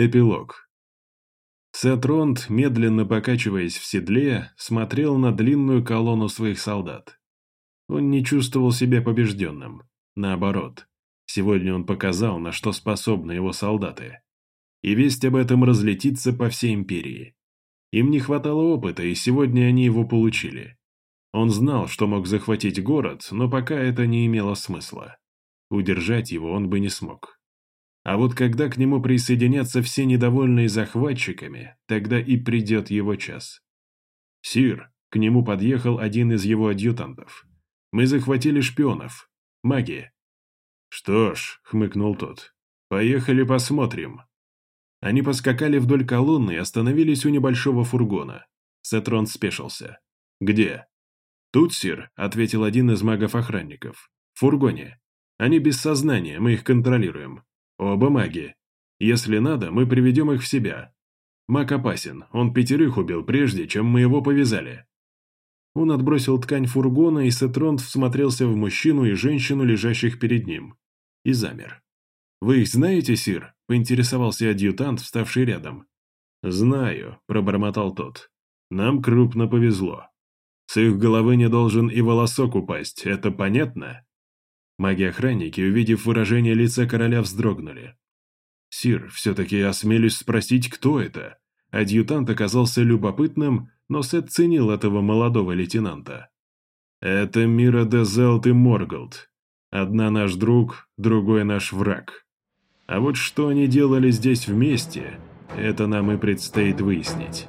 Эпилог. Сетронд, медленно покачиваясь в седле, смотрел на длинную колонну своих солдат. Он не чувствовал себя побежденным. Наоборот, сегодня он показал, на что способны его солдаты. И весть об этом разлетится по всей империи. Им не хватало опыта, и сегодня они его получили. Он знал, что мог захватить город, но пока это не имело смысла. Удержать его он бы не смог. А вот когда к нему присоединятся все недовольные захватчиками, тогда и придет его час. «Сир», — к нему подъехал один из его адъютантов. «Мы захватили шпионов. Маги». «Что ж», — хмыкнул тот, — «поехали посмотрим». Они поскакали вдоль колонны и остановились у небольшого фургона. Сетрон спешился. «Где?» «Тут, сир», — ответил один из магов-охранников. «В фургоне. Они без сознания, мы их контролируем. Оба маги. Если надо, мы приведем их в себя. Маг опасен, он пятерых убил прежде, чем мы его повязали». Он отбросил ткань фургона, и Сетронт всмотрелся в мужчину и женщину, лежащих перед ним. И замер. «Вы их знаете, Сир?» – поинтересовался адъютант, вставший рядом. «Знаю», – пробормотал тот. «Нам крупно повезло. С их головы не должен и волосок упасть, это понятно?» Маги-охранники, увидев выражение лица короля, вздрогнули. «Сир, все-таки осмелюсь спросить, кто это?» Адъютант оказался любопытным, но Сет ценил этого молодого лейтенанта. «Это Мира де Зелт и Морголд. Одна наш друг, другой наш враг. А вот что они делали здесь вместе, это нам и предстоит выяснить».